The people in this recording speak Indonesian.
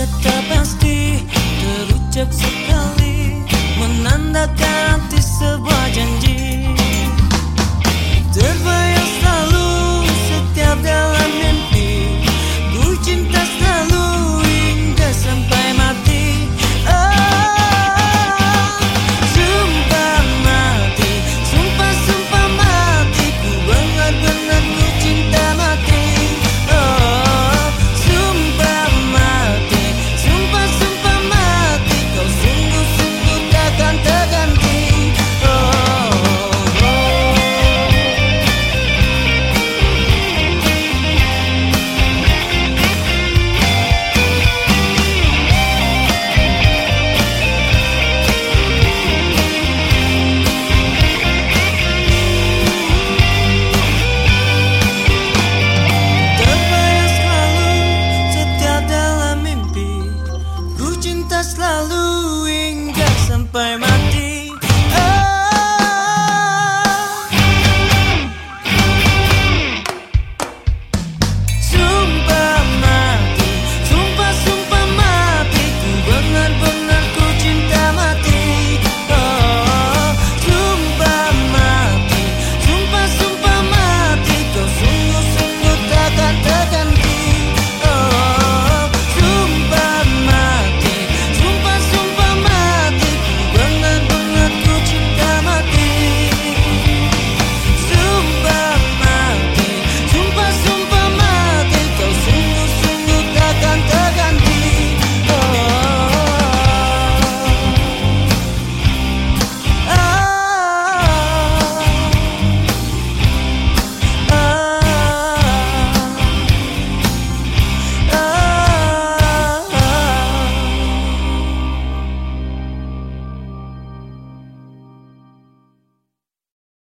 Tetap pasti terucap setiap by my dear.